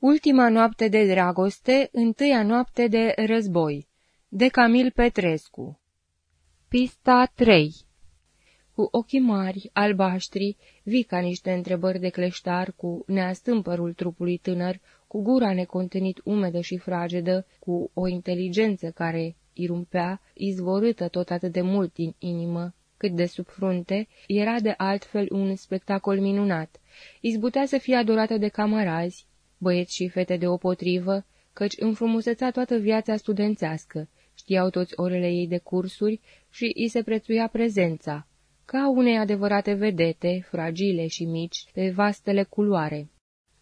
Ultima noapte de dragoste, întâia noapte de război. De Camil Petrescu Pista 3 Cu ochii mari, albaștri, vii ca niște întrebări de cleștar, cu neastâmpărul trupului tânăr, cu gura necontenit umedă și fragedă, cu o inteligență care irumpea, izvorâtă tot atât de mult din inimă, cât de sub frunte, era de altfel un spectacol minunat. Izbutea să fie adorată de camarazi, băieți și fete deopotrivă, căci înfrumuseța toată viața studențească, știau toți orele ei de cursuri și îi se prețuia prezența, ca unei adevărate vedete, fragile și mici, pe vastele culoare.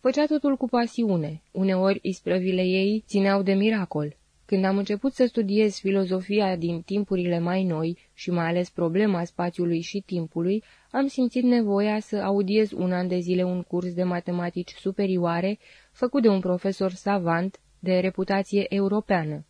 Făcea totul cu pasiune, uneori isprăvile ei țineau de miracol. Când am început să studiez filozofia din timpurile mai noi și mai ales problema spațiului și timpului, am simțit nevoia să audiez un an de zile un curs de matematici superioare făcut de un profesor savant de reputație europeană.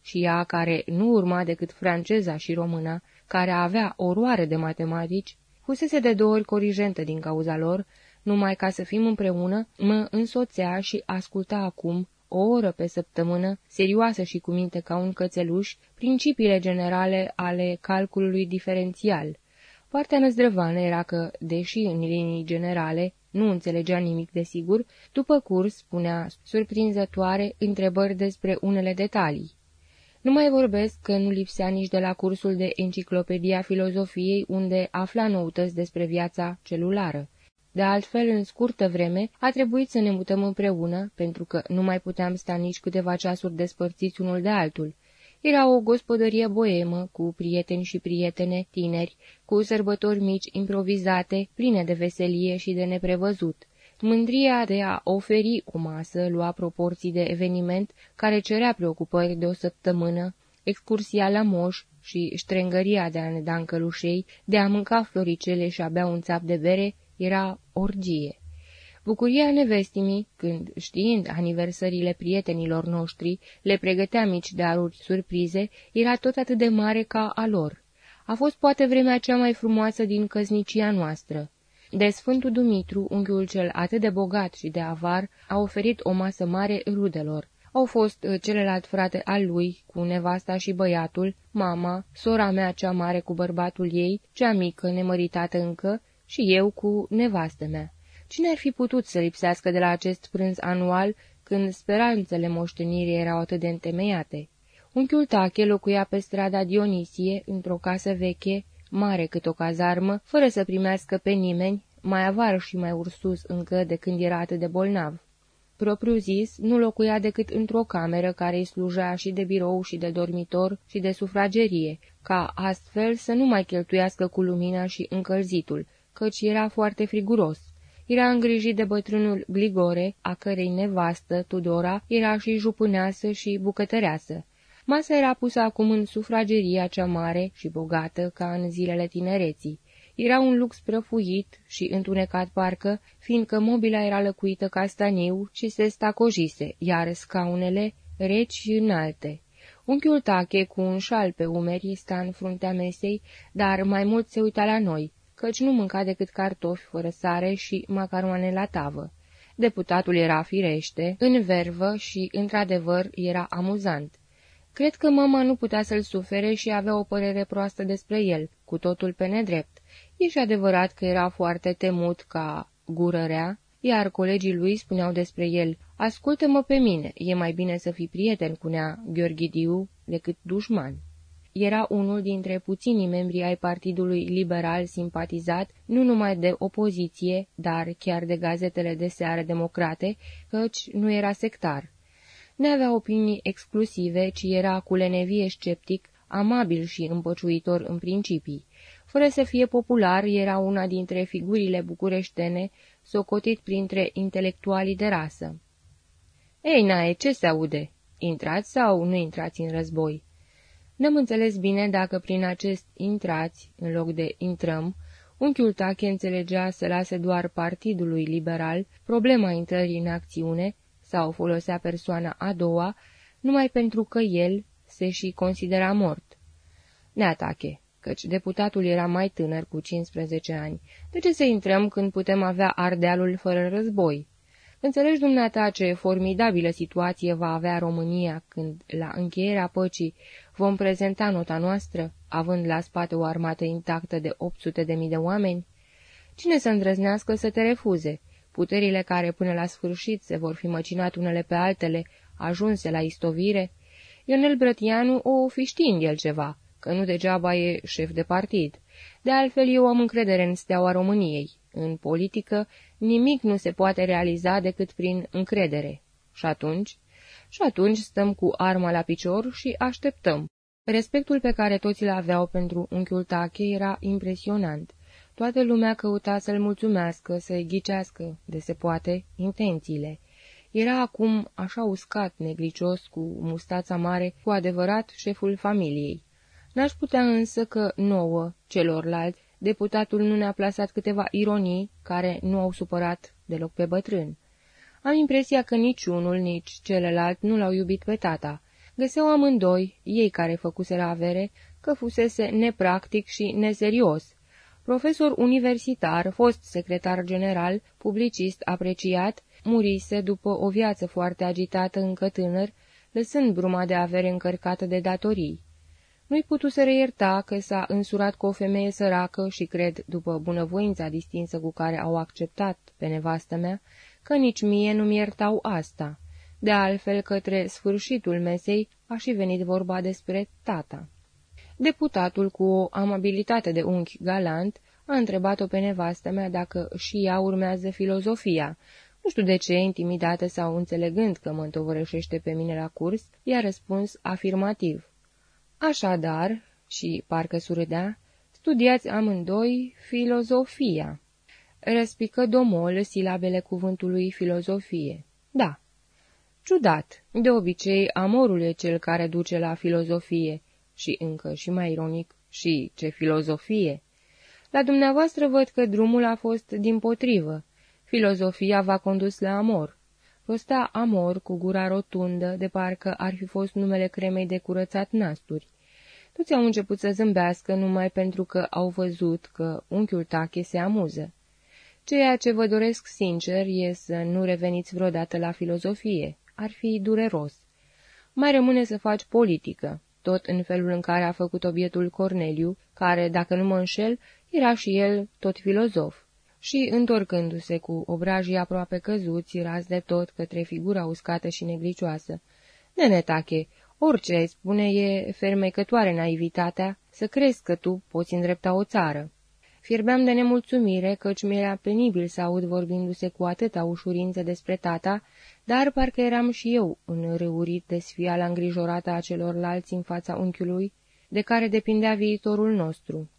Și ea, care nu urma decât franceza și româna, care avea oroare de matematici, fusese de două ori corigentă din cauza lor, numai ca să fim împreună, mă însoțea și asculta acum, o oră pe săptămână, serioasă și cu minte ca un cățeluș, principiile generale ale calculului diferențial. Partea năzdrăvană era că, deși în linii generale nu înțelegea nimic de sigur, după curs punea surprinzătoare întrebări despre unele detalii. Nu mai vorbesc că nu lipsea nici de la cursul de enciclopedia filozofiei unde afla noutăți despre viața celulară. De altfel, în scurtă vreme, a trebuit să ne mutăm împreună, pentru că nu mai puteam sta nici câteva ceasuri despărțiți unul de altul. Era o gospodărie boemă, cu prieteni și prietene tineri, cu sărbători mici improvizate, pline de veselie și de neprevăzut. Mândria de a oferi o masă lua proporții de eveniment care cerea preocupări de o săptămână, excursia la moș și ștrengăria de a ne da încălușei, de a mânca floricele și a bea un țap de bere, era orgie. Bucuria nevestimii, când, știind aniversările prietenilor noștri, le pregătea mici daruri surprize, era tot atât de mare ca a lor. A fost poate vremea cea mai frumoasă din căznicia noastră. De Sfântul Dumitru, unchiul cel atât de bogat și de avar, a oferit o masă mare rudelor. Au fost uh, celălalt frate al lui, cu nevasta și băiatul, mama, sora mea cea mare cu bărbatul ei, cea mică, nemăritată încă, și eu cu nevastă mea. Cine ar fi putut să lipsească de la acest prânz anual, când speranțele moștenirii erau atât de întemeiate? Unchiul Tache locuia pe strada Dionisie, într-o casă veche, mare cât o cazarmă, fără să primească pe nimeni, mai avar și mai ursus încă de când era atât de bolnav. Propriu zis, nu locuia decât într-o cameră care îi slujea și de birou și de dormitor și de sufragerie, ca astfel să nu mai cheltuiască cu lumina și încălzitul, căci era foarte friguros. Era îngrijit de bătrânul Gligore, a cărei nevastă, Tudora, era și jupâneasă și bucătăreasă. Masa era pusă acum în sufrageria cea mare și bogată ca în zilele tinereții. Era un lux prăfuit și întunecat parcă, fiindcă mobila era lăcuită castaniu și se stacojise, iar scaunele reci și înalte. Unchiul Tache, cu un șal pe umeri, sta în fruntea mesei, dar mai mult se uita la noi, căci nu mânca decât cartofi fără sare și macaroane la tavă. Deputatul era firește, în vervă și, într-adevăr, era amuzant. Cred că mama nu putea să-l sufere și avea o părere proastă despre el, cu totul pe nedrept. E și adevărat că era foarte temut ca gurărea, iar colegii lui spuneau despre el, Ascultă-mă pe mine, e mai bine să fii prieten cu nea Gheorghidiu decât dușman. Era unul dintre puținii membri ai Partidului Liberal simpatizat nu numai de opoziție, dar chiar de gazetele de seară democrate, căci nu era sectar. Nu avea opinii exclusive, ci era cu lenevie sceptic, amabil și împăciuitor în principii. Fără să fie popular, era una dintre figurile bucureștene, socotit printre intelectualii de rasă. Ei, nae, ce se aude? Intrați sau nu intrați în război?" N-am înțeles bine dacă prin acest intrați, în loc de intrăm, unchiul Tache înțelegea să lase doar Partidului Liberal problema intrării în acțiune sau folosea persoana a doua, numai pentru că el se și considera mort. Neatache, căci deputatul era mai tânăr cu 15 ani. De ce să intrăm când putem avea ardealul fără război? Înțelegi dumneata ce formidabilă situație va avea România când, la încheierea păcii, vom prezenta nota noastră, având la spate o armată intactă de 800 de mii de oameni? Cine să îndrăznească să te refuze? Puterile care până la sfârșit se vor fi măcinat unele pe altele, ajunse la istovire? Ionel Brătianu o fi știind el ceva, că nu degeaba e șef de partid. De altfel, eu am încredere în steaua României. În politică, nimic nu se poate realiza decât prin încredere. Și atunci? Și atunci stăm cu arma la picior și așteptăm. Respectul pe care toți îl aveau pentru unchiul Tache era impresionant. Toată lumea căuta să-l mulțumească, să-i ghicească, de se poate, intențiile. Era acum așa uscat, negricios, cu mustața mare, cu adevărat șeful familiei. N-aș putea însă că nouă, celorlalți, deputatul nu ne-a plasat câteva ironii care nu au supărat deloc pe bătrân. Am impresia că nici unul, nici celălalt nu l-au iubit pe tata. Găseau amândoi, ei care făcuseră avere, că fusese nepractic și neserios. Profesor universitar, fost secretar general, publicist apreciat, murise după o viață foarte agitată încă tânăr, lăsând bruma de avere încărcată de datorii. Nu-i putu reierta că s-a însurat cu o femeie săracă și cred, după bunăvoința distinsă cu care au acceptat pe nevastă mea, că nici mie nu-mi iertau asta. De altfel, către sfârșitul mesei a și venit vorba despre tata. Deputatul, cu o amabilitate de unchi galant, a întrebat-o pe nevastă mea dacă și ea urmează filozofia. Nu știu de ce, intimidată sau înțelegând că mă întovărășește pe mine la curs, i-a răspuns afirmativ. Așadar, și parcă surâdea, studiați amândoi filozofia. Răspică domol silabele cuvântului filozofie. Da. Ciudat. De obicei, amorul e cel care duce la filozofie. Și încă și mai ironic, și ce filozofie. La dumneavoastră văd că drumul a fost din potrivă. Filozofia v-a condus la amor. Rostea amor cu gura rotundă, de parcă ar fi fost numele cremei de curățat nasturi. Toți au început să zâmbească numai pentru că au văzut că unchiul Tache se amuză. Ceea ce vă doresc sincer e să nu reveniți vreodată la filozofie. Ar fi dureros. Mai rămâne să faci politică, tot în felul în care a făcut obietul Corneliu, care, dacă nu mă înșel, era și el tot filozof. Și, întorcându-se cu obrajii aproape căzuți, raz de tot către figura uscată și neglicioasă, Nenetache, Orice ai spune e fermecătoare naivitatea să crezi că tu poți îndrepta o țară. Fierbeam de nemulțumire, căci mi-era penibil să aud vorbindu-se cu atâta ușurință despre tata, dar parcă eram și eu înrăurit de sfiala îngrijorată a celorlalți în fața unchiului, de care depindea viitorul nostru.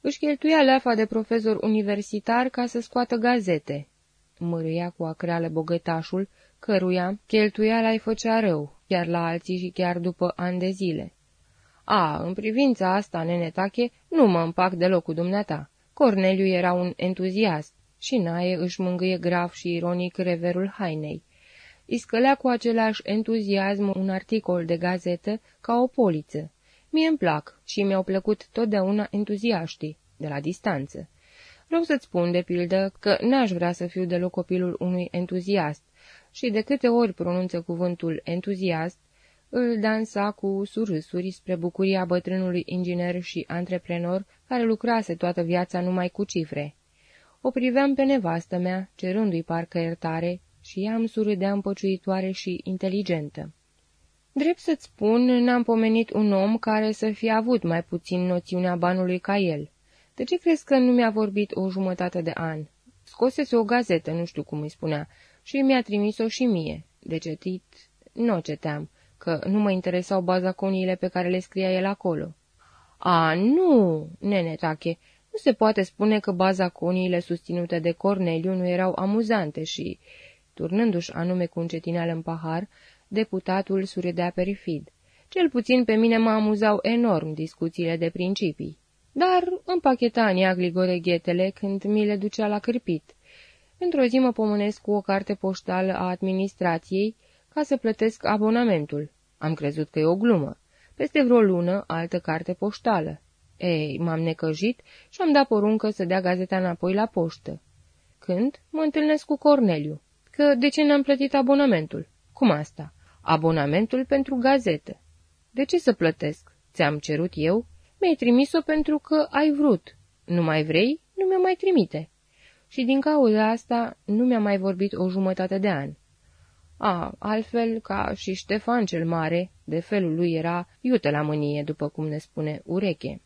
Își cheltuia leafa de profesor universitar ca să scoată gazete. Mărâia cu acreală bogătașul, căruia cheltuiala îi făcea rău, chiar la alții și chiar după ani de zile. A, în privința asta, nenetache, nu mă împac deloc cu dumneata. Corneliu era un entuziast și Nae își mângâie grav și ironic reverul hainei. Iscălea cu același entuziasm un articol de gazetă ca o poliță. Mie îmi plac și mi-au plăcut totdeauna entuziaștii, de la distanță. Vreau să-ți spun, de pildă, că n-aș vrea să fiu deloc copilul unui entuziast, și de câte ori pronunță cuvântul entuziast, îl dansa cu surâsuri spre bucuria bătrânului inginer și antreprenor care lucrase toată viața numai cu cifre. O priveam pe nevastă mea, cerându-i parcă iertare, și ea îmi surâdea împăciuitoare și inteligentă. Drept să-ți spun, n-am pomenit un om care să fie avut mai puțin noțiunea banului ca el. De ce crezi că nu mi-a vorbit o jumătate de an? Scosese o gazetă, nu știu cum îi spunea, și mi-a trimis-o și mie. De cetit, nu o ceteam, că nu mă interesau bazaconiile pe care le scria el acolo. A, nu, nene tache, nu se poate spune că bazaconiile susținute de Corneliu nu erau amuzante și, turnându-și anume cu încetineală în pahar, deputatul suredea perfid. Cel puțin pe mine mă amuzau enorm discuțiile de principii. Dar împacheta Ania Grigore ghetele când mi le ducea la cârpit. Într-o zi mă pomenesc cu o carte poștală a administrației ca să plătesc abonamentul. Am crezut că e o glumă. Peste vreo lună, altă carte poștală. Ei, m-am necăjit și am dat poruncă să dea gazeta înapoi la poștă. Când? Mă întâlnesc cu Corneliu. Adică de ce n-am plătit abonamentul? Cum asta? Abonamentul pentru gazetă. De ce să plătesc? Ți-am cerut eu? Mi-ai trimis-o pentru că ai vrut. Nu mai vrei? Nu mi-o mai trimite. Și din cauza asta nu mi-a mai vorbit o jumătate de an. A, altfel ca și Ștefan cel Mare, de felul lui era iute la mânie, după cum ne spune ureche.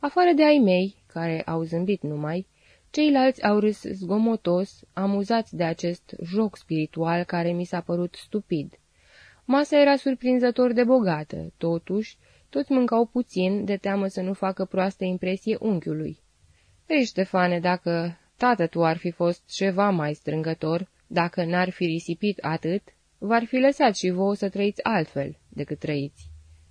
Afară de ai mei, care au zâmbit numai, ceilalți au râs zgomotos, amuzați de acest joc spiritual care mi s-a părut stupid. Masa era surprinzător de bogată, totuși, toți mâncau puțin, de teamă să nu facă proastă impresie unchiului. Ei, Ștefane, dacă tată tu ar fi fost ceva mai strângător, dacă n-ar fi risipit atât, v-ar fi lăsat și vouă să trăiți altfel decât trăiți.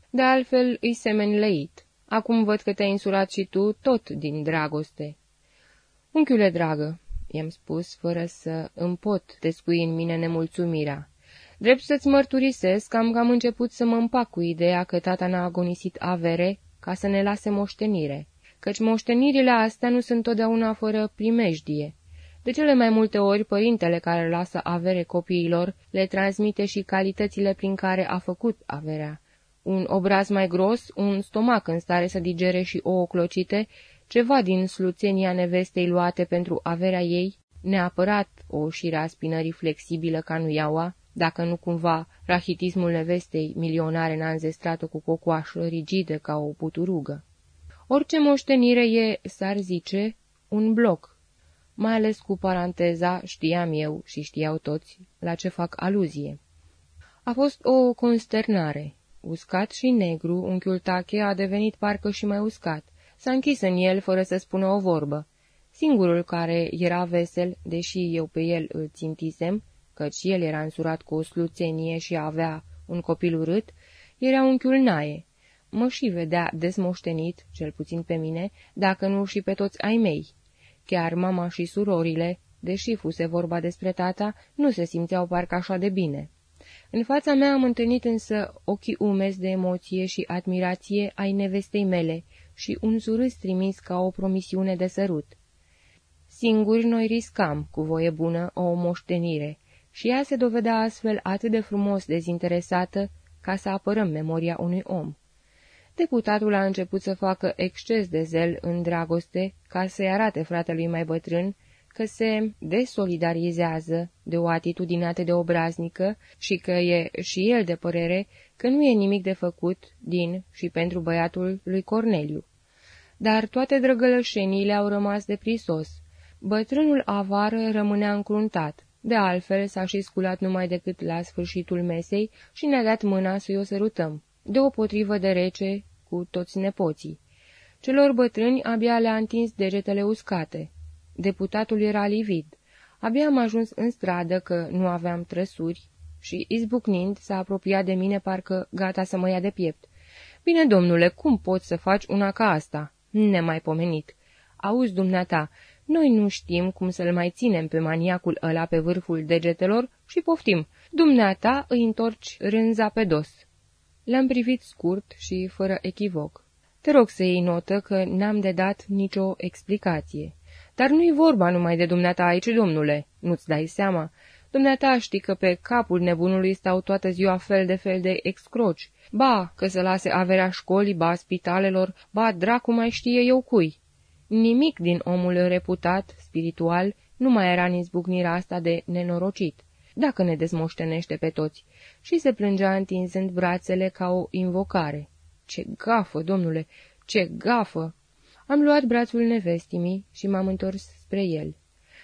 De altfel îi semeni lăit. Acum văd că te-ai insulat și tu tot din dragoste. Unchiule dragă, i-am spus, fără să îmi pot descui în mine nemulțumirea. Drept să-ți mărturisesc că am cam început să mă împac cu ideea că tata n-a agonisit avere ca să ne lase moștenire, căci moștenirile astea nu sunt totdeauna fără primejdie. De cele mai multe ori, părintele care lasă avere copiilor le transmite și calitățile prin care a făcut averea. Un obraz mai gros, un stomac în stare să digere și ouă clocite, ceva din sluțenia nevestei luate pentru averea ei, neapărat o șirea spinării flexibilă ca nu iaua, dacă nu cumva rahitismul nevestei milionare n-a înzestrat-o cu cocoașă rigidă ca o puturugă. Orice moștenire e, s-ar zice, un bloc, mai ales cu paranteza știam eu și știau toți la ce fac aluzie. A fost o consternare. Uscat și negru, unchiul Tache a devenit parcă și mai uscat. S-a închis în el fără să spună o vorbă. Singurul care era vesel, deși eu pe el îl țintisem, căci el era însurat cu o sluțenie și avea un copil urât, era unchiul Nae. Mă și vedea desmoștenit, cel puțin pe mine, dacă nu și pe toți ai mei. Chiar mama și surorile, deși fuse vorba despre tata, nu se simțeau parcă așa de bine. În fața mea am întâlnit însă ochii umezi de emoție și admirație ai nevestei mele și un surâs trimis ca o promisiune de sărut. Singuri noi riscam, cu voie bună, o moștenire, și ea se dovedea astfel atât de frumos dezinteresată ca să apărăm memoria unui om. Deputatul a început să facă exces de zel în dragoste ca să-i arate fratelui mai bătrân că se desolidarizează de o atitudine atât de obraznică și că e și el de părere că nu e nimic de făcut din și pentru băiatul lui Corneliu. Dar toate drăgălășeniile au rămas de prisos. Bătrânul avară rămânea încruntat. De altfel, s-a și sculat numai decât la sfârșitul mesei și ne-a dat mâna să-i o sărutăm, de o potrivă de rece cu toți nepoții. Celor bătrâni abia le-a întins degetele uscate. Deputatul era livid. Abia am ajuns în stradă că nu aveam trăsuri și, izbucnind, s-a apropiat de mine parcă gata să mă ia de piept. Bine, domnule, cum poți să faci una ca asta?" Nemaipomenit. Auzi, dumneata, noi nu știm cum să-l mai ținem pe maniacul ăla pe vârful degetelor și poftim. Dumneata îi întorci rânza pe dos. L-am privit scurt și fără echivoc. Te rog să iei notă că n-am de dat nicio explicație. Dar nu-i vorba numai de dumneata aici, domnule, nu-ți dai seama. Dumneata știi că pe capul nebunului stau toată ziua fel de fel de excroci. Ba, că să lase averea școlii, ba spitalelor, ba dracu mai știe eu cui. Nimic din omul reputat, spiritual, nu mai era în izbucnirea asta de nenorocit, dacă ne dezmoștenește pe toți, și se plângea întinzând brațele ca o invocare. Ce gafă, domnule, ce gafă! Am luat brațul nevestimii și m-am întors spre el.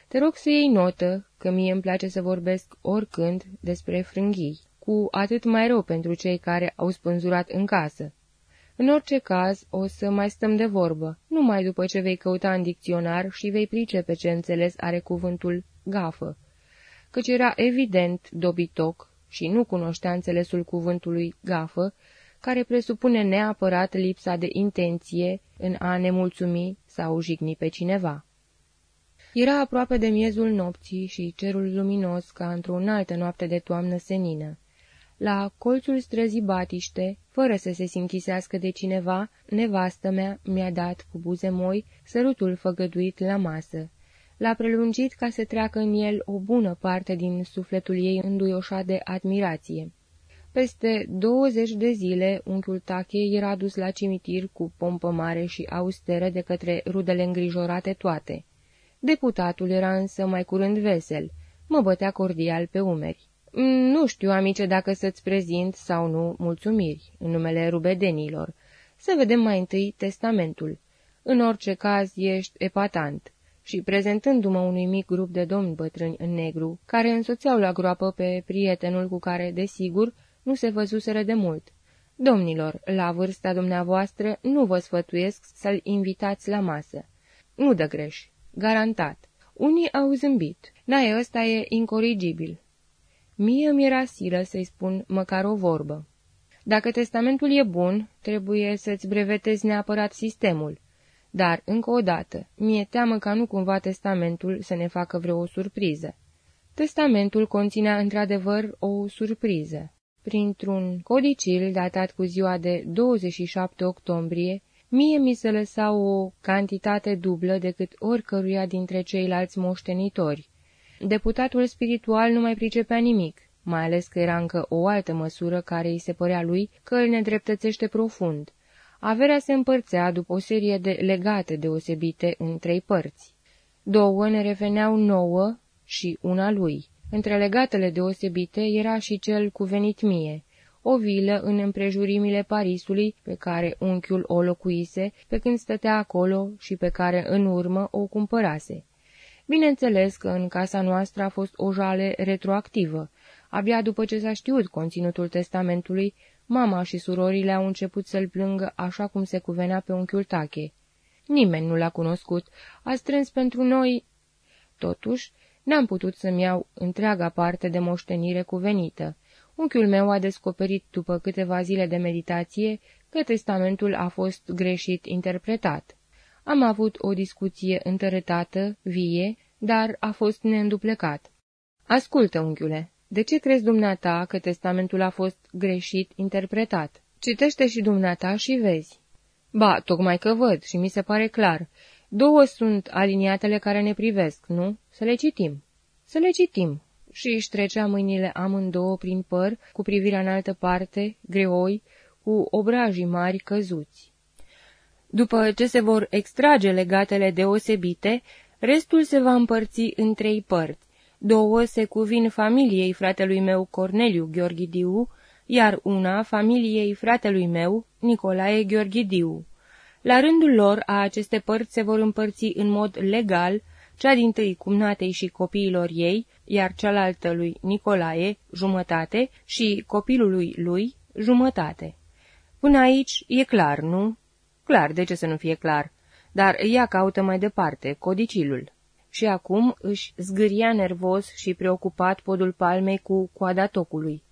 Te rog să iei notă că mie îmi place să vorbesc oricând despre frânghii, cu atât mai rău pentru cei care au spânzurat în casă. În orice caz, o să mai stăm de vorbă, numai după ce vei căuta în dicționar și vei pricepe ce înțeles are cuvântul gafă, căci era evident dobitoc și nu cunoștea înțelesul cuvântului gafă, care presupune neapărat lipsa de intenție în a nemulțumi sau jigni pe cineva. Era aproape de miezul nopții și cerul luminos ca într-o altă noapte de toamnă senină. La colțul străzii Batiște, fără să se simchisească de cineva, nevastă mea mi-a dat cu buze moi sărutul făgăduit la masă. L-a prelungit ca să treacă în el o bună parte din sufletul ei înduioșat de admirație. Peste 20 de zile, unchiul Tache era dus la cimitir cu pompă mare și austeră de către rudele îngrijorate toate. Deputatul era însă mai curând vesel, mă bătea cordial pe umeri. Nu știu, amice, dacă să-ți prezint sau nu mulțumiri în numele rubedenilor. Să vedem mai întâi testamentul. În orice caz, ești epatant. Și prezentându-mă unui mic grup de domni bătrâni în negru, care însoțeau la groapă pe prietenul cu care, desigur, nu se văzuseră de mult. Domnilor, la vârsta dumneavoastră nu vă sfătuiesc să-l invitați la masă. Nu dă greș. Garantat. Unii au zâmbit. N-ai ăsta e incorrigibil. Mie mi-era silă să-i spun măcar o vorbă. Dacă testamentul e bun, trebuie să-ți brevetezi neapărat sistemul. Dar, încă o dată, mi-e teamă ca nu cumva testamentul să ne facă vreo surpriză. Testamentul conținea într-adevăr o surpriză. Printr-un codicil datat cu ziua de 27 octombrie, mie mi se lăsa o cantitate dublă decât oricăruia dintre ceilalți moștenitori. Deputatul spiritual nu mai pricepea nimic, mai ales că era încă o altă măsură care îi se părea lui că îl nedreptățește profund. Averea se împărțea după o serie de legate deosebite în trei părți. Două ne reveneau nouă și una lui. Între legatele deosebite era și cel cuvenit mie, o vilă în împrejurimile Parisului, pe care unchiul o locuise, pe când stătea acolo și pe care în urmă o cumpărase. Bineînțeles că în casa noastră a fost o jale retroactivă. Abia după ce s-a știut conținutul testamentului, mama și surorile au început să-l plângă așa cum se cuvenea pe unchiul Tache. Nimeni nu l-a cunoscut, a strâns pentru noi... Totuși, n-am putut să-mi iau întreaga parte de moștenire cuvenită. Unchiul meu a descoperit după câteva zile de meditație că testamentul a fost greșit interpretat. Am avut o discuție întărătată, vie, dar a fost neînduplecat. Ascultă, unchiule, de ce crezi dumneata că testamentul a fost greșit interpretat? Citește și dumneata și vezi. Ba, tocmai că văd și mi se pare clar. Două sunt aliniatele care ne privesc, nu? Să le citim. Să le citim. Și își trecea mâinile amândouă prin păr, cu privirea în altă parte, greoi, cu obrajii mari căzuți. După ce se vor extrage legatele deosebite, restul se va împărți în trei părți. Două se cuvin familiei fratelui meu Corneliu Gheorghidiu, iar una familiei fratelui meu Nicolae Gheorghidiu. La rândul lor, a aceste părți se vor împărți în mod legal, cea din tâi cumnatei și copiilor ei, iar cealaltă lui Nicolae, jumătate, și copilului lui, jumătate. Până aici e clar, nu? Clar, de ce să nu fie clar? Dar ea caută mai departe, codicilul. Și acum își zgâria nervos și preocupat podul palmei cu coada tocului.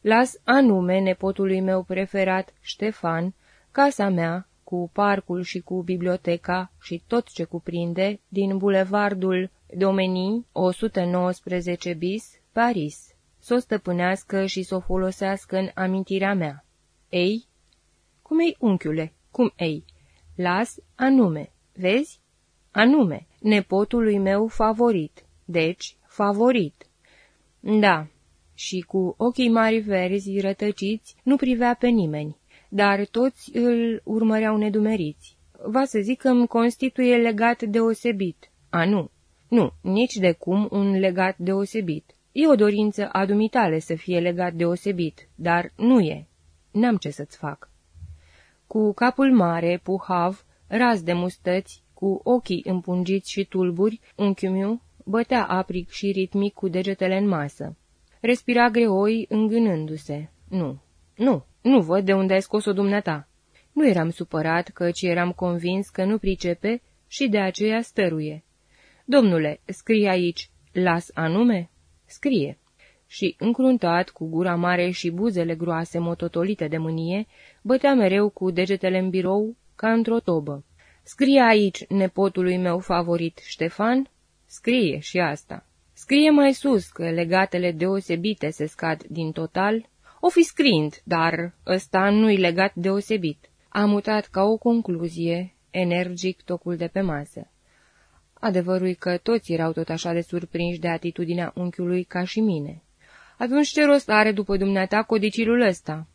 Las anume nepotului meu preferat, Ștefan, casa mea, cu parcul și cu biblioteca și tot ce cuprinde, din bulevardul Domenii 119 bis, Paris, să o stăpânească și să o folosească în amintirea mea. Ei? Cum ei, unchiule? Cum ei? Las anume. Vezi? Anume, nepotului meu favorit. Deci, favorit. Da, și cu ochii mari verzi rătăciți nu privea pe nimeni, dar toți îl urmăreau nedumeriți. Va să zic că îmi constituie legat deosebit. A, nu. Nu, nici de cum un legat deosebit. E o dorință a dumitale să fie legat deosebit, dar nu e. N-am ce să-ți fac. Cu capul mare, puhav, raz de mustăți, cu ochii împungiți și tulburi, unchiul meu bătea apric și ritmic cu degetele în masă. Respira greoi îngânându-se. Nu, nu, nu văd de unde ai scos-o dumneata. Nu eram supărat, căci eram convins că nu pricepe și de aceea stăruie. Domnule, scrie aici, las anume? Scrie și, încruntat, cu gura mare și buzele groase mototolite de mânie, bătea mereu cu degetele în birou, ca într-o tobă. Scrie aici nepotului meu favorit, Ștefan? Scrie și asta. Scrie mai sus că legatele deosebite se scad din total. O fi scrind, dar ăsta nu-i legat deosebit. A mutat ca o concluzie, energic tocul de pe masă. Adevărul că toți erau tot așa de surprinși de atitudinea unchiului ca și mine. Atunci ce rost are după dumneata codicilul ăsta?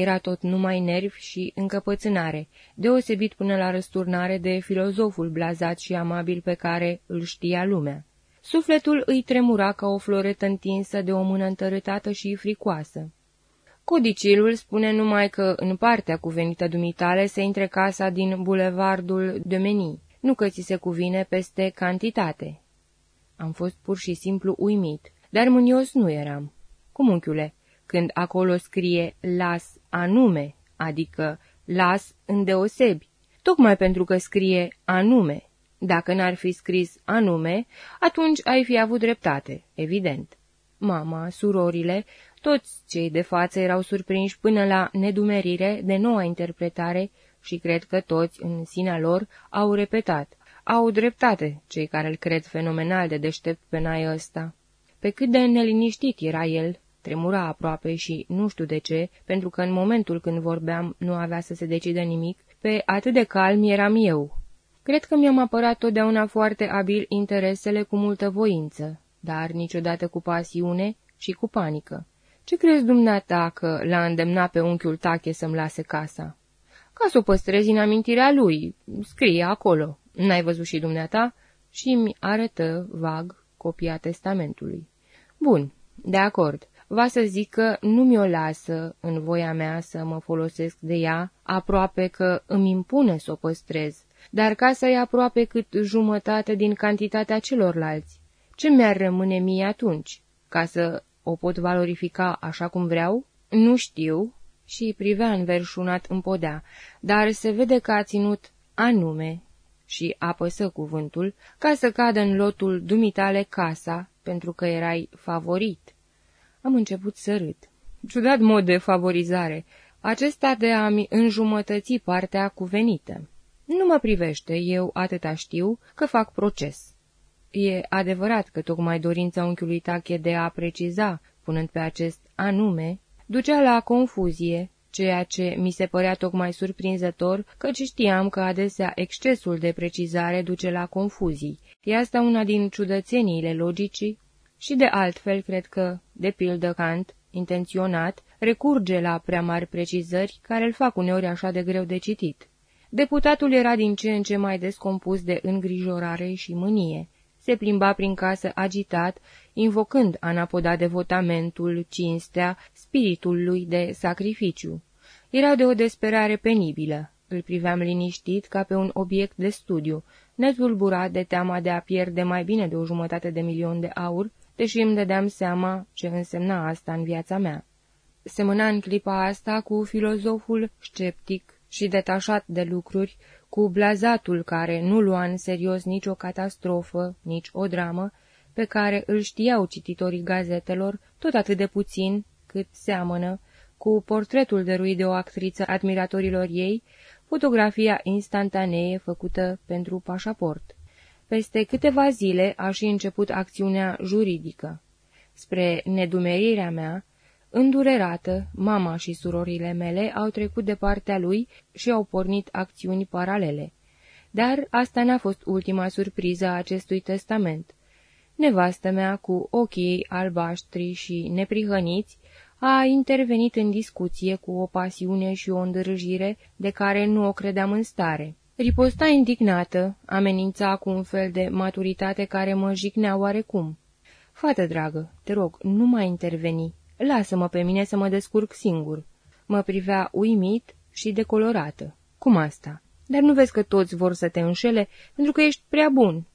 Era tot numai nervi și încăpățânare, deosebit până la răsturnare de filozoful blazat și amabil pe care îl știa lumea. Sufletul îi tremura ca o floretă întinsă de o mână întărâtată și fricoasă. Codicilul spune numai că în partea cuvenită dumitale se intre casa din bulevardul de Meni, nu că ți se cuvine peste cantitate. Am fost pur și simplu uimit, dar mânios nu eram. Cum, unchiule, când acolo scrie las anume, adică las îndeosebi, tocmai pentru că scrie anume. Dacă n-ar fi scris anume, atunci ai fi avut dreptate, evident. Mama, surorile, toți cei de față erau surprinși până la nedumerire de noua interpretare și cred că toți, în sinea lor, au repetat. Au dreptate cei care îl cred fenomenal de deștept pe naie ăsta. Pe cât de neliniștit era el, tremura aproape și nu știu de ce, pentru că în momentul când vorbeam nu avea să se decide nimic, pe atât de calm eram eu. Cred că mi-am apărat totdeauna foarte abil interesele cu multă voință, dar niciodată cu pasiune și cu panică. Ce crezi dumneata că l-a îndemnat pe unchiul Tache să-mi lase casa? Ca să o păstrezi în amintirea lui, scrie acolo. N-ai văzut și dumneata? Și mi arătă vag copia testamentului. Bun, de acord va să zic că nu mi-o lasă în voia mea să mă folosesc de ea, aproape că îmi impune să o păstrez, dar casa e aproape cât jumătate din cantitatea celorlalți. Ce mi-ar rămâne mie atunci? Ca să o pot valorifica așa cum vreau? Nu știu, și privea înverșunat în podea, dar se vede că a ținut anume și apăsă cuvântul ca să cadă în lotul dumitale casa, pentru că erai favorit. Am început să râd. Ciudat mod de favorizare, acesta de a-mi înjumătăți partea cuvenită. Nu mă privește, eu atâta știu că fac proces. E adevărat că tocmai dorința unchiului Tache de a preciza, punând pe acest anume, ducea la confuzie, ceea ce mi se părea tocmai surprinzător, căci știam că adesea excesul de precizare duce la confuzii. E asta una din ciudățeniile logicii și de altfel, cred că, de pildă Kant, intenționat, recurge la prea mari precizări care îl fac uneori așa de greu de citit. Deputatul era din ce în ce mai descompus de îngrijorare și mânie. Se plimba prin casă agitat, invocând anapoda devotamentul, cinstea, spiritul lui de sacrificiu. Era de o desperare penibilă. Îl priveam liniștit ca pe un obiect de studiu, nezulburat de teama de a pierde mai bine de o jumătate de milion de aur, deși îmi dădeam seama ce însemna asta în viața mea. Semăna în clipa asta cu filozoful sceptic și detașat de lucruri, cu blazatul care nu lua în serios nicio catastrofă, nici o dramă, pe care îl știau cititorii gazetelor, tot atât de puțin cât seamănă, cu portretul dăruit de o actriță admiratorilor ei, fotografia instantanee făcută pentru pașaport. Peste câteva zile a și început acțiunea juridică. Spre nedumerirea mea, îndurerată, mama și surorile mele au trecut de partea lui și au pornit acțiuni paralele. Dar asta n-a fost ultima surpriză a acestui testament. Nevastă mea, cu ochii albaștri și neprihăniți, a intervenit în discuție cu o pasiune și o îndrăjire de care nu o credeam în stare. Riposta indignată, amenința cu un fel de maturitate care mă jignea oarecum. Fată dragă, te rog, nu mai interveni. Lasă-mă pe mine să mă descurc singur. Mă privea uimit și decolorată. Cum asta? Dar nu vezi că toți vor să te înșele pentru că ești prea bun.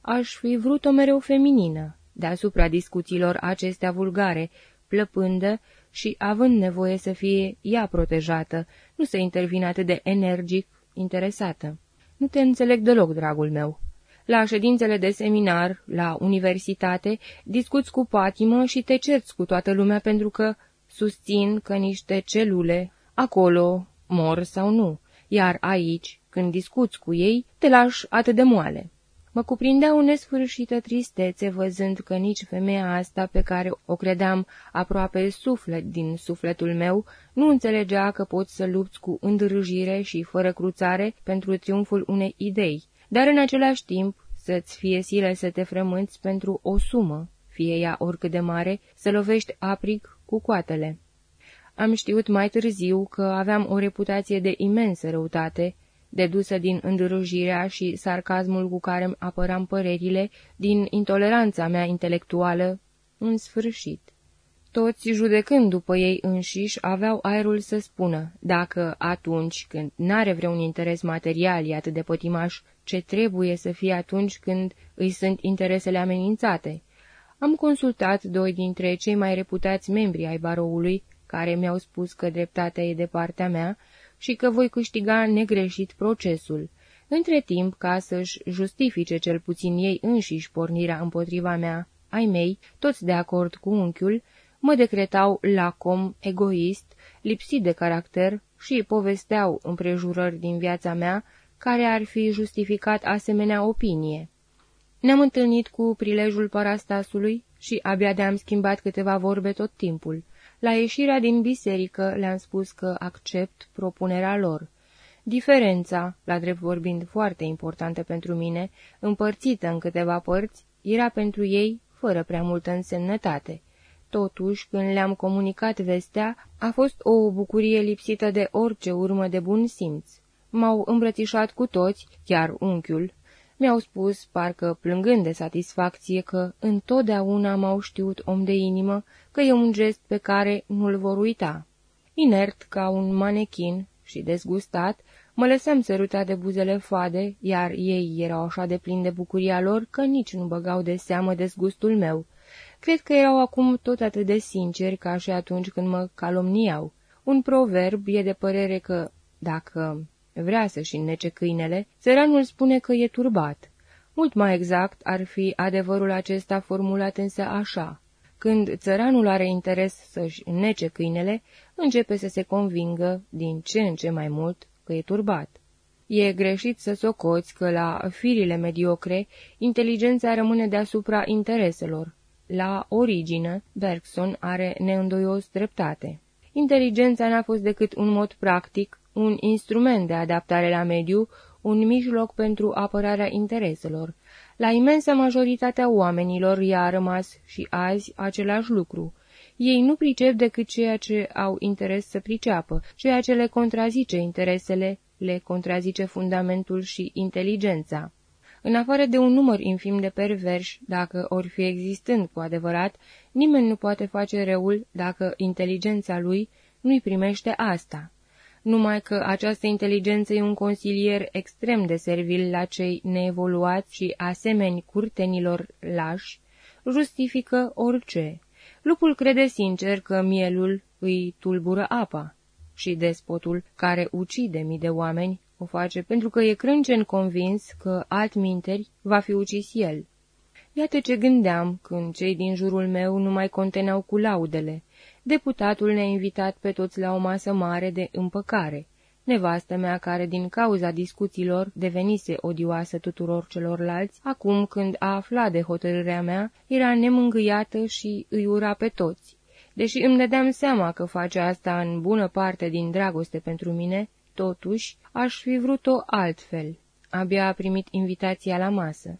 Aș fi vrut-o mereu feminină, deasupra discuțiilor acestea vulgare, plăpândă și având nevoie să fie ea protejată, nu să intervină atât de energic interesată. Nu te înțeleg deloc, dragul meu. La ședințele de seminar, la universitate, discuți cu patimă și te cerți cu toată lumea pentru că susțin că niște celule acolo mor sau nu, iar aici, când discuți cu ei, te lași atât de moale. Mă cuprindea o nesfârșită tristețe văzând că nici femeia asta pe care o credeam aproape suflet din sufletul meu nu înțelegea că poți să lupți cu îndrăjire și fără cruțare pentru triumful unei idei, dar în același timp să-ți fie sile să te frămânți pentru o sumă, fie ea oricât de mare, să lovești aprig cu coatele. Am știut mai târziu că aveam o reputație de imensă răutate, dedusă din îndrăjirea și sarcasmul cu care îmi apăram părerile, din intoleranța mea intelectuală, în sfârșit. Toți, judecând după ei înșiși, aveau aerul să spună, dacă atunci când n-are vreun interes material e atât de pătimaș, ce trebuie să fie atunci când îi sunt interesele amenințate. Am consultat doi dintre cei mai reputați membri ai baroului, care mi-au spus că dreptatea e de partea mea și că voi câștiga negreșit procesul. Între timp, ca să-și justifice cel puțin ei înșiși pornirea împotriva mea, ai mei, toți de acord cu unchiul, mă decretau lacom, egoist, lipsit de caracter și povesteau împrejurări din viața mea care ar fi justificat asemenea opinie. Ne-am întâlnit cu prilejul parastasului și abia de-am schimbat câteva vorbe tot timpul. La ieșirea din biserică le-am spus că accept propunerea lor. Diferența, la drept vorbind foarte importantă pentru mine, împărțită în câteva părți, era pentru ei fără prea multă însemnătate. Totuși, când le-am comunicat vestea, a fost o bucurie lipsită de orice urmă de bun simț. M-au îmbrățișat cu toți, chiar unchiul. Mi-au spus, parcă plângând de satisfacție, că întotdeauna m-au știut om de inimă, că e un gest pe care nu-l vor uita. Inert ca un manechin și dezgustat, mă lăsăm sărutat de buzele fade, iar ei erau așa de plini de bucuria lor că nici nu băgau de seamă dezgustul meu. Cred că erau acum tot atât de sinceri ca și atunci când mă calomniau. Un proverb e de părere că, dacă vrea să-și înnece câinele, țăranul spune că e turbat. Mult mai exact ar fi adevărul acesta formulat însă așa. Când țăranul are interes să-și înnece câinele, începe să se convingă, din ce în ce mai mult, că e turbat. E greșit să socoți că la firile mediocre, inteligența rămâne deasupra intereselor. La origine, Bergson are neîndoios dreptate. Inteligența n-a fost decât un mod practic, un instrument de adaptare la mediu, un mijloc pentru apărarea intereselor. La imensa majoritatea oamenilor i a rămas și azi același lucru. Ei nu pricep decât ceea ce au interes să priceapă, ceea ce le contrazice interesele, le contrazice fundamentul și inteligența. În afară de un număr infim de perverși, dacă or fi existând cu adevărat, nimeni nu poate face răul dacă inteligența lui nu-i primește asta. Numai că această inteligență e un consilier extrem de servil la cei neevoluați și asemeni curtenilor lași, justifică orice. Lupul crede sincer că mielul îi tulbură apa și despotul, care ucide mii de oameni, o face pentru că e crâncen convins că altminteri va fi ucis el. Iată ce gândeam când cei din jurul meu nu mai conteneau cu laudele. Deputatul ne-a invitat pe toți la o masă mare de împăcare. Nevastă mea, care din cauza discuțiilor devenise odioasă tuturor celorlalți, acum când a aflat de hotărârea mea, era nemângâiată și îi ura pe toți. Deși îmi dădeam seama că face asta în bună parte din dragoste pentru mine, totuși aș fi vrut-o altfel. Abia a primit invitația la masă.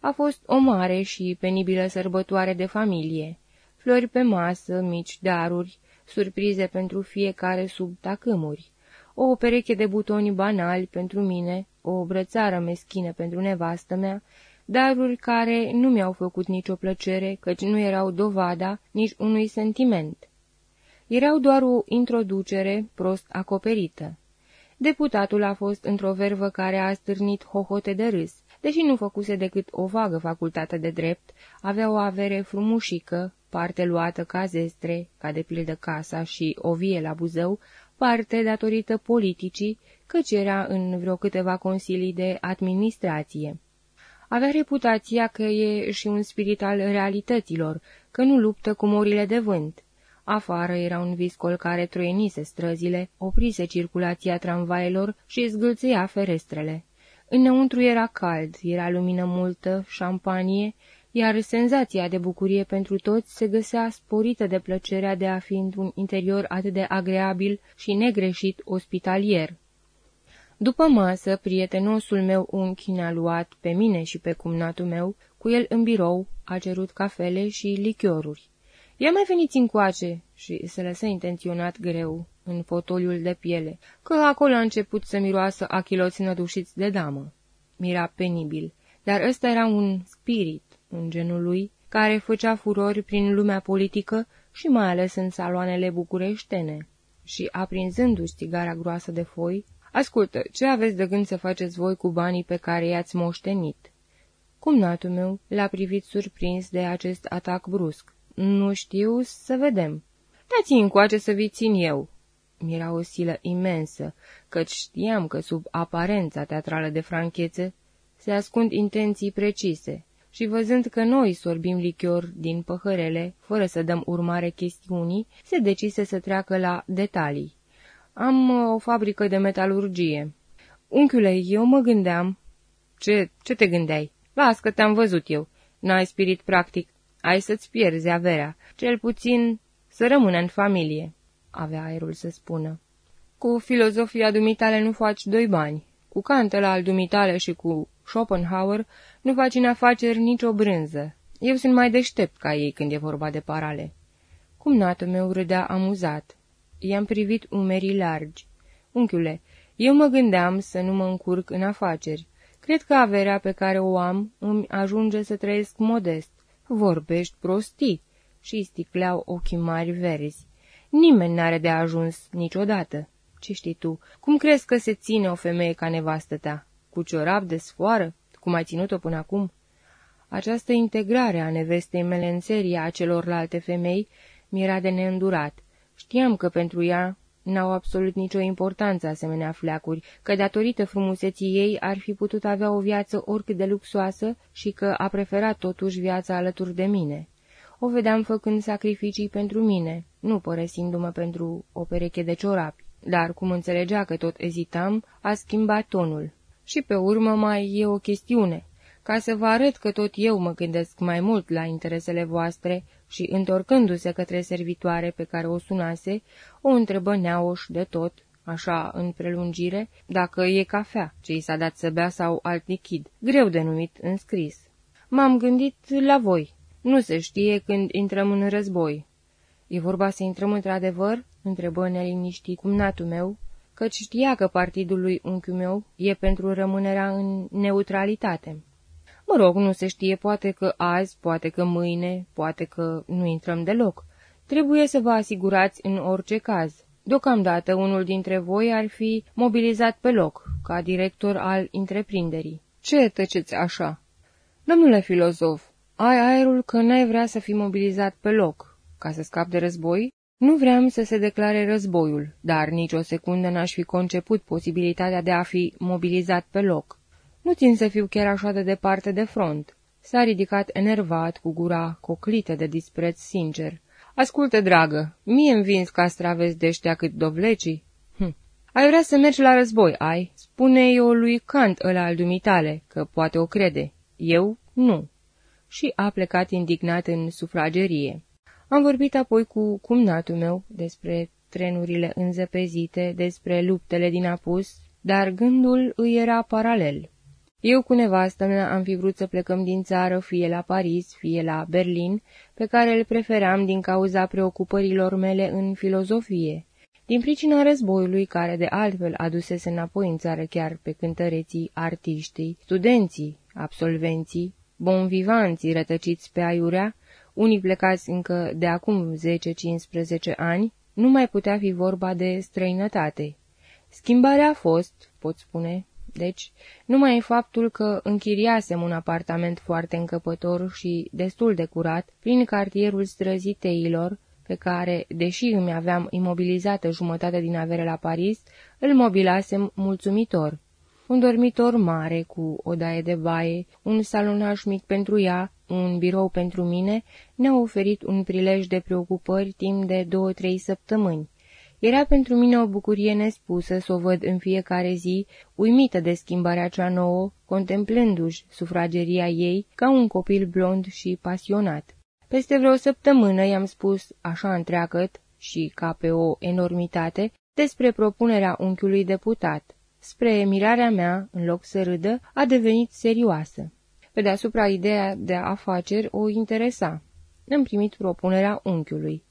A fost o mare și penibilă sărbătoare de familie. Flori pe masă, mici daruri, surprize pentru fiecare sub tacâmuri. O pereche de butoni banali pentru mine, o brățară meschină pentru nevastă mea, daruri care nu mi-au făcut nicio plăcere, căci nu erau dovada nici unui sentiment. Erau doar o introducere prost acoperită. Deputatul a fost într-o vervă care a stârnit hohote de râs. Deși nu făcuse decât o vagă facultate de drept, avea o avere frumușică, parte luată ca zestre, ca de pildă casa și o vie la Buzău, parte datorită politicii, căci era în vreo câteva consilii de administrație. Avea reputația că e și un spirit al realităților, că nu luptă cu morile de vânt. Afară era un viscol care troienise străzile, oprise circulația tramvailor și zgâlțea ferestrele. Înăuntru era cald, era lumină multă, șampanie, iar senzația de bucurie pentru toți se găsea sporită de plăcerea de a fi într-un interior atât de agreabil și negreșit ospitalier. După masă, prietenosul meu unchi ne-a luat pe mine și pe cumnatul meu cu el în birou, a cerut cafele și lichioruri. Ia mai veniți încoace și se lăsă intenționat greu în fotoliul de piele, că acolo a început să miroasă achiloți nădușiți de damă. Mira penibil, dar ăsta era un spirit în genul lui, care făcea furori prin lumea politică și mai ales în saloanele bucureștene. Și, aprinzându-și țigara groasă de foi, Ascultă, ce aveți de gând să faceți voi cu banii pe care i-ați moștenit?" Cumnatul meu l-a privit surprins de acest atac brusc. Nu știu, să vedem." Dați încoace să vi țin eu." Era o silă imensă, căci știam că sub aparența teatrală de franchețe se ascund intenții precise și văzând că noi sorbim lichior din păhărele, fără să dăm urmare chestiunii, se decise să treacă la detalii. Am uh, o fabrică de metalurgie. Unchiule, eu mă gândeam... Ce, ce te gândeai? Las că te-am văzut eu. N-ai spirit practic. Ai să-ți pierzi averea. Cel puțin să rămână în familie, avea aerul să spună. Cu filozofia dumitale nu faci doi bani. Cu cantele al dumitale și cu Schopenhauer nu faci în afaceri nicio brânză. Eu sunt mai deștept ca ei când e vorba de parale. Cumnatul meu râdea amuzat. I-am privit umerii largi. Unchiule, eu mă gândeam să nu mă încurc în afaceri. Cred că averea pe care o am îmi ajunge să trăiesc modest. Vorbești prostii și sticleau ochii mari verzi. Nimeni n-are de ajuns niciodată. Ce știi tu? Cum crezi că se ține o femeie ca nevastă ta? Cu ciorap de sfoară? Cum ai ținut-o până acum? Această integrare a nevestei mele în seria a celorlalte femei mi-era de neîndurat. Știam că pentru ea n-au absolut nicio importanță asemenea fleacuri, că datorită frumuseții ei ar fi putut avea o viață oricât de luxoasă și că a preferat totuși viața alături de mine. O vedeam făcând sacrificii pentru mine, nu părăsindu-mă pentru o pereche de ciorapi, dar cum înțelegea că tot ezitam, a schimbat tonul. Și pe urmă mai e o chestiune. Ca să vă arăt că tot eu mă gândesc mai mult la interesele voastre, și, întorcându-se către servitoare pe care o sunase, o întrebă neauș de tot, așa în prelungire, dacă e cafea, ce i s-a dat să bea sau alt lichid, greu de numit în scris. M-am gândit la voi. Nu se știe când intrăm în război. E vorba să intrăm într-adevăr? întrebă neliniștit cumnatul meu, căci știa că partidul lui unchiul meu e pentru rămânerea în neutralitate. Mă rog, nu se știe, poate că azi, poate că mâine, poate că nu intrăm deloc. Trebuie să vă asigurați în orice caz. Deocamdată unul dintre voi ar fi mobilizat pe loc, ca director al întreprinderii. Ce tăceți așa? Domnule filozof, ai aerul că n-ai vrea să fii mobilizat pe loc, ca să scap de război? Nu vreau să se declare războiul, dar nici o secundă n-aș fi conceput posibilitatea de a fi mobilizat pe loc. Nu țin să fiu chiar așa de departe de front." S-a ridicat enervat, cu gura coclită de dispreț sincer. Ascultă, dragă, mie îmi vins castravezi de ăștia cât dovlecii." Hm. Ai vrea să mergi la război, ai? Spune eu lui Kant ăla al dumitale, că poate o crede. Eu, nu." Și a plecat indignat în sufragerie. Am vorbit apoi cu cumnatul meu despre trenurile înzăpezite, despre luptele din apus, dar gândul îi era paralel. Eu cu nevastă mea am fi vrut să plecăm din țară, fie la Paris, fie la Berlin, pe care îl preferam din cauza preocupărilor mele în filozofie. Din pricina războiului, care de altfel adusese înapoi în țară chiar pe cântăreții, artiștii, studenții, absolvenții, bonvivanții rătăciți pe aiurea, unii plecați încă de acum 10-15 ani, nu mai putea fi vorba de străinătate. Schimbarea a fost, pot spune, deci, numai faptul că închiriasem un apartament foarte încăpător și destul de curat, prin cartierul străzii Teilor, pe care, deși îmi aveam imobilizată jumătate din avere la Paris, îl mobilasem mulțumitor. Un dormitor mare cu o daie de baie, un salonaj mic pentru ea, un birou pentru mine, ne-au oferit un prilej de preocupări timp de două-trei săptămâni. Era pentru mine o bucurie nespusă să o văd în fiecare zi, uimită de schimbarea cea nouă, contemplându-și sufrageria ei ca un copil blond și pasionat. Peste vreo săptămână i-am spus, așa întreagăt și ca pe o enormitate, despre propunerea unchiului deputat. spre mirarea mea, în loc să râdă, a devenit serioasă. Pe deasupra, ideea de afaceri o interesa. Am primit propunerea unchiului.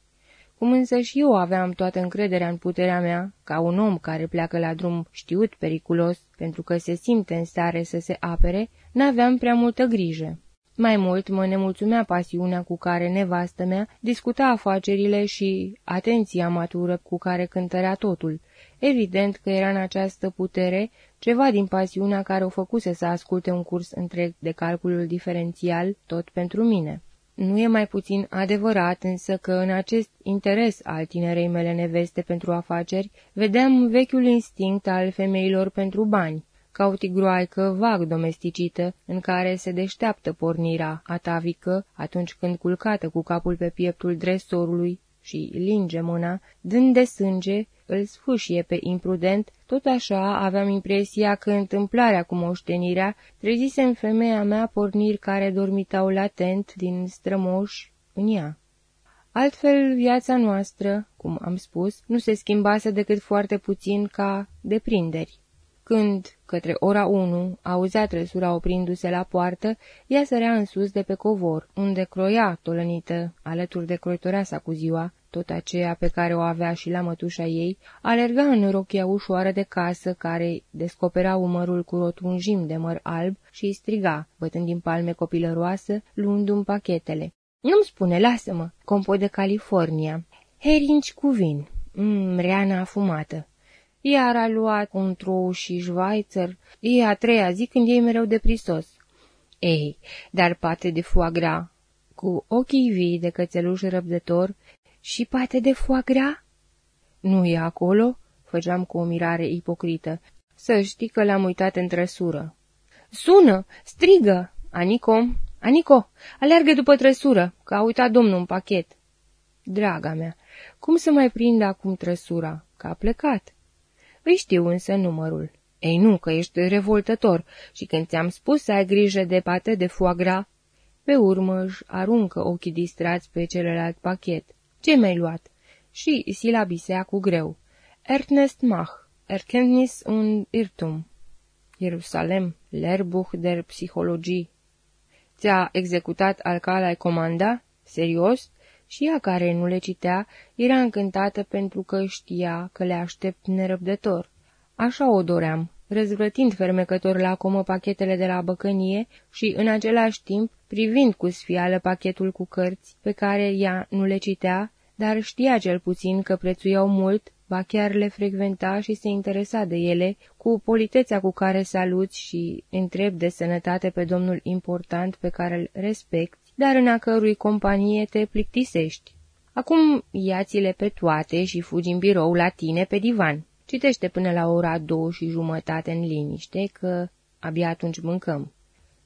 Cum însă și eu aveam toată încrederea în puterea mea, ca un om care pleacă la drum știut periculos, pentru că se simte în stare să se apere, n-aveam prea multă grijă. Mai mult mă nemulțumea pasiunea cu care nevastă mea discuta afacerile și atenția matură cu care cântărea totul. Evident că era în această putere ceva din pasiunea care o făcuse să asculte un curs întreg de calculul diferențial, tot pentru mine. Nu e mai puțin adevărat însă că în acest interes al tinerei mele neveste pentru afaceri, vedeam vechiul instinct al femeilor pentru bani, ca o tigroaică vag domesticită, în care se deșteaptă pornirea atavică atunci când culcată cu capul pe pieptul dresorului și linge mâna, dând de sânge, îl sfâșie pe imprudent, tot așa aveam impresia că întâmplarea cu moștenirea trezise în femeia mea porniri care dormitau latent din strămoși în ea. Altfel, viața noastră, cum am spus, nu se schimbase decât foarte puțin ca deprinderi. Când, către ora unu, auzea trăsura oprindu-se la poartă, ea sărea în sus de pe covor, unde croia tolănită, alături de croitoreasa cu ziua, tot aceea pe care o avea și la mătușa ei, alerga în rochia ușoară de casă, care descopera umărul cu rotunjim de măr alb și îi striga, bătând din palme copilăroasă, luându-mi pachetele. Nu-mi spune, lasă-mă, compot de California. Herinci cu vin. Mmm, reana afumată. Iar a luat un trou și Schweizer. E a treia zi când e mereu de prisos. Ei, dar pate de foie gras. Cu ochii vii de cățeluș răbdător și pate de foie gras? Nu e acolo? Făceam cu o mirare ipocrită. Să știi că l-am uitat în trăsură. Sună! Strigă! Anico! Anico! Alergă după trăsură, că a uitat domnul un pachet. Draga mea, cum să mai prind acum trăsura? Că a plecat. Îi știu însă numărul. Ei nu, că ești revoltător și când ți-am spus să ai grijă de pate de foie gras, pe urmă își aruncă ochii distrați pe celălalt pachet. Ce mi-ai luat? Și silabisea cu greu. Ernest Mach, Erkenntnis und Irrtum. Ierusalem, Lehrbuch der Psychologie. Ți-a executat alcala comanda? Serios? și ea care nu le citea era încântată pentru că știa că le aștept nerăbdător. Așa o doream, răzvrătind fermecător la comă pachetele de la băcănie și, în același timp, privind cu sfială pachetul cu cărți, pe care ea nu le citea, dar știa cel puțin că prețuiau mult, ba chiar le frecventa și se interesa de ele, cu politețea cu care saluți și întreb de sănătate pe domnul important pe care îl respect, dar în a cărui companie te plictisești. Acum ia-ți-le pe toate și fugi în birou la tine pe divan. Citește până la ora două și jumătate în liniște, că abia atunci mâncăm.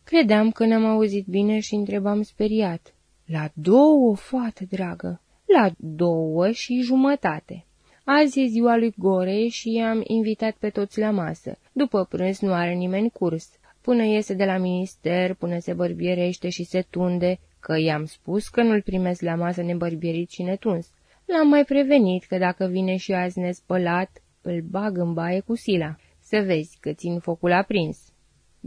Credeam că n-am auzit bine și întrebam speriat. La două, fată dragă, la două și jumătate. Azi e ziua lui Gore și i-am invitat pe toți la masă. După prânz nu are nimeni curs până iese de la minister, până se bărbierește și se tunde, că i-am spus că nu-l primesc la masă nebărbierit și netuns. L-am mai prevenit că dacă vine și azi nespălat, îl bag în baie cu sila. Să vezi că țin focul aprins.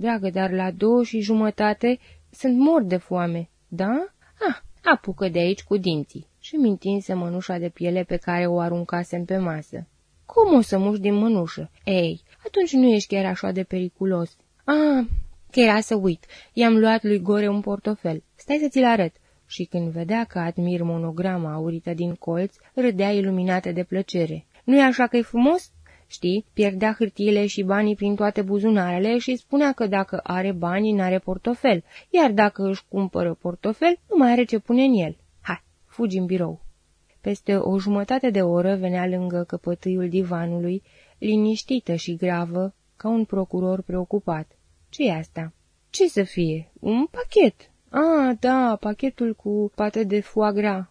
Dragă, dar la două și jumătate sunt mort de foame, da? Ah, apucă de aici cu dinții. Și mintinse mănușa de piele pe care o aruncasem pe masă. Cum o să muși din mănușă? Ei, atunci nu ești chiar așa de periculos. Ah, că era să uit. I-am luat lui Gore un portofel. Stai să ți-l arăt. Și când vedea că admir monograma aurită din colț, râdea iluminată de plăcere. Nu-i așa că e frumos? Știi, pierdea hârtiile și banii prin toate buzunarele și spunea că dacă are bani, n-are portofel, iar dacă își cumpără portofel, nu mai are ce pune în el. Hai, fugi în birou. Peste o jumătate de oră venea lângă căpătâiul divanului, liniștită și gravă, ca un procuror preocupat ce e asta? Ce să fie? Un pachet. Ah, da, pachetul cu pate de foie gras.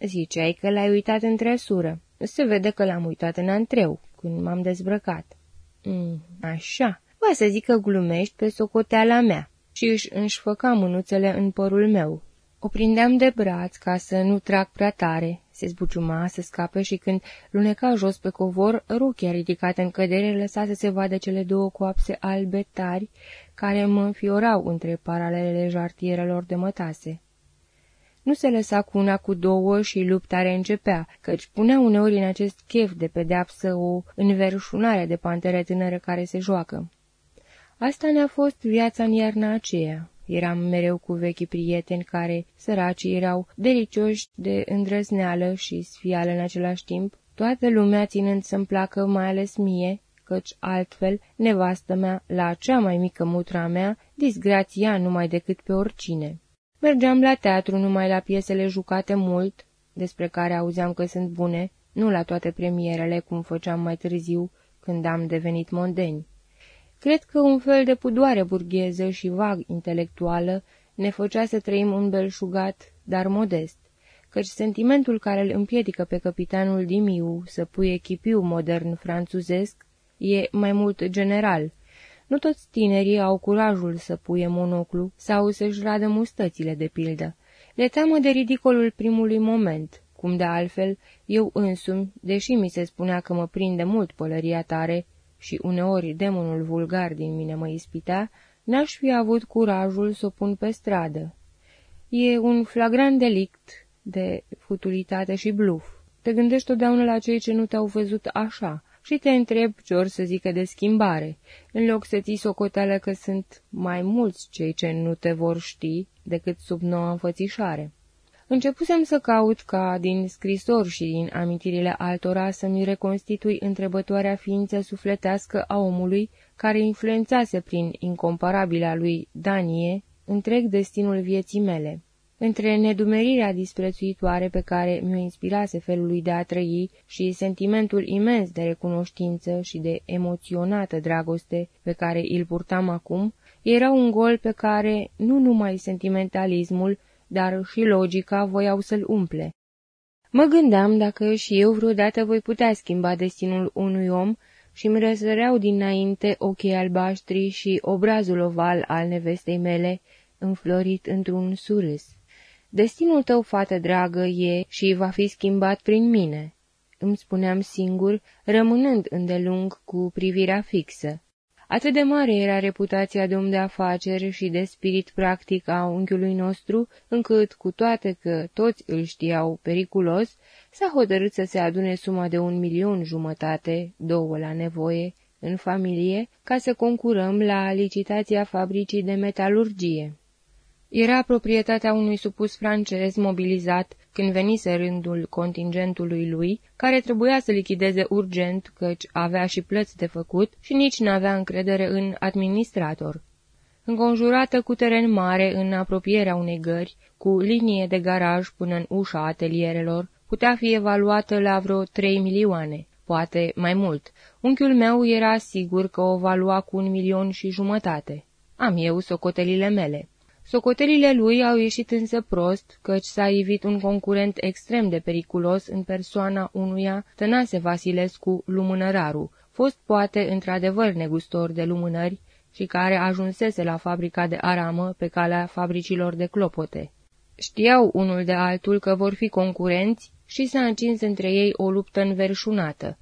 Ziceai că l-ai uitat în trăsură. Se vede că l-am uitat în antreu, când m-am dezbrăcat. Mm, așa, va să zic că glumești pe socoteala mea. Și își înșfăca mânuțele în părul meu. O prindeam de braț ca să nu trag prea tare, se zbuciuma să scape și când luneca jos pe covor, rochia ridicată în cădere lăsa să se vadă cele două coapse albe tari care mă înfiorau între paralelele jartierelor de mătase. Nu se lăsa cu una cu două și lupta începea, căci punea uneori în acest chef de pedeapsă o înverșunare de pantere tânără care se joacă. Asta ne-a fost viața în iarna aceea. Eram mereu cu vechi prieteni care, săraci, erau delicioși de îndrăzneală și sfială în același timp, toată lumea ținând să-mi placă mai ales mie, căci altfel nevastă mea, la cea mai mică mutra mea, disgrația numai decât pe oricine. Mergeam la teatru numai la piesele jucate mult, despre care auzeam că sunt bune, nu la toate premierele, cum făceam mai târziu, când am devenit mondeni. Cred că un fel de pudoare burgheză și vag intelectuală ne făcea să trăim un belșugat, dar modest, căci sentimentul care îl împiedică pe capitanul Dimiu să pui echipiu modern franțuzesc e mai mult general. Nu toți tinerii au curajul să puie monoclu sau să-și radă mustățile, de pildă. Le teamă de ridicolul primului moment, cum de altfel eu însumi, deși mi se spunea că mă prinde mult pălăria tare, și uneori demonul vulgar din mine mă ispitea, n-aș fi avut curajul să o pun pe stradă. E un flagrant delict de futulitate și bluf. Te gândești totdeauna la cei ce nu te-au văzut așa și te întreb ce or să zică de schimbare, în loc să ții socoteală că sunt mai mulți cei ce nu te vor ști decât sub noua înfățișare. Începusem să caut ca, din scrisori și din amintirile altora, să-mi reconstitui întrebătoarea ființă sufletească a omului care influențase prin incomparabila lui Danie întreg destinul vieții mele. Între nedumerirea disprețuitoare pe care mi-o inspirase felul lui de a trăi și sentimentul imens de recunoștință și de emoționată dragoste pe care îl purtam acum, era un gol pe care nu numai sentimentalismul, dar și logica voiau să-l umple. Mă gândeam dacă și eu vreodată voi putea schimba destinul unui om și îmi răsăreau dinainte ochii albaștri și obrazul oval al nevestei mele, înflorit într-un surâs. Destinul tău, fată dragă, e și va fi schimbat prin mine, îmi spuneam singur, rămânând îndelung cu privirea fixă. Atât de mare era reputația de om de afaceri și de spirit practic a unchiului nostru, încât, cu toate că toți îl știau periculos, s-a hotărât să se adune suma de un milion jumătate, două la nevoie, în familie, ca să concurăm la licitația fabricii de metalurgie. Era proprietatea unui supus francez mobilizat când venise rândul contingentului lui, care trebuia să lichideze urgent, căci avea și plăți de făcut și nici n-avea încredere în administrator. Înconjurată cu teren mare în apropierea unei gări, cu linie de garaj până în ușa atelierelor, putea fi evaluată la vreo trei milioane, poate mai mult. Unchiul meu era sigur că o va lua cu un milion și jumătate. Am eu socotelile mele. Socotelile lui au ieșit însă prost, căci s-a ivit un concurent extrem de periculos în persoana unuia, Tănase Vasilescu Lumânăraru, fost poate într-adevăr negustor de lumânări și care ajunsese la fabrica de aramă pe calea fabricilor de clopote. Știau unul de altul că vor fi concurenți și s-a încins între ei o luptă înverșunată,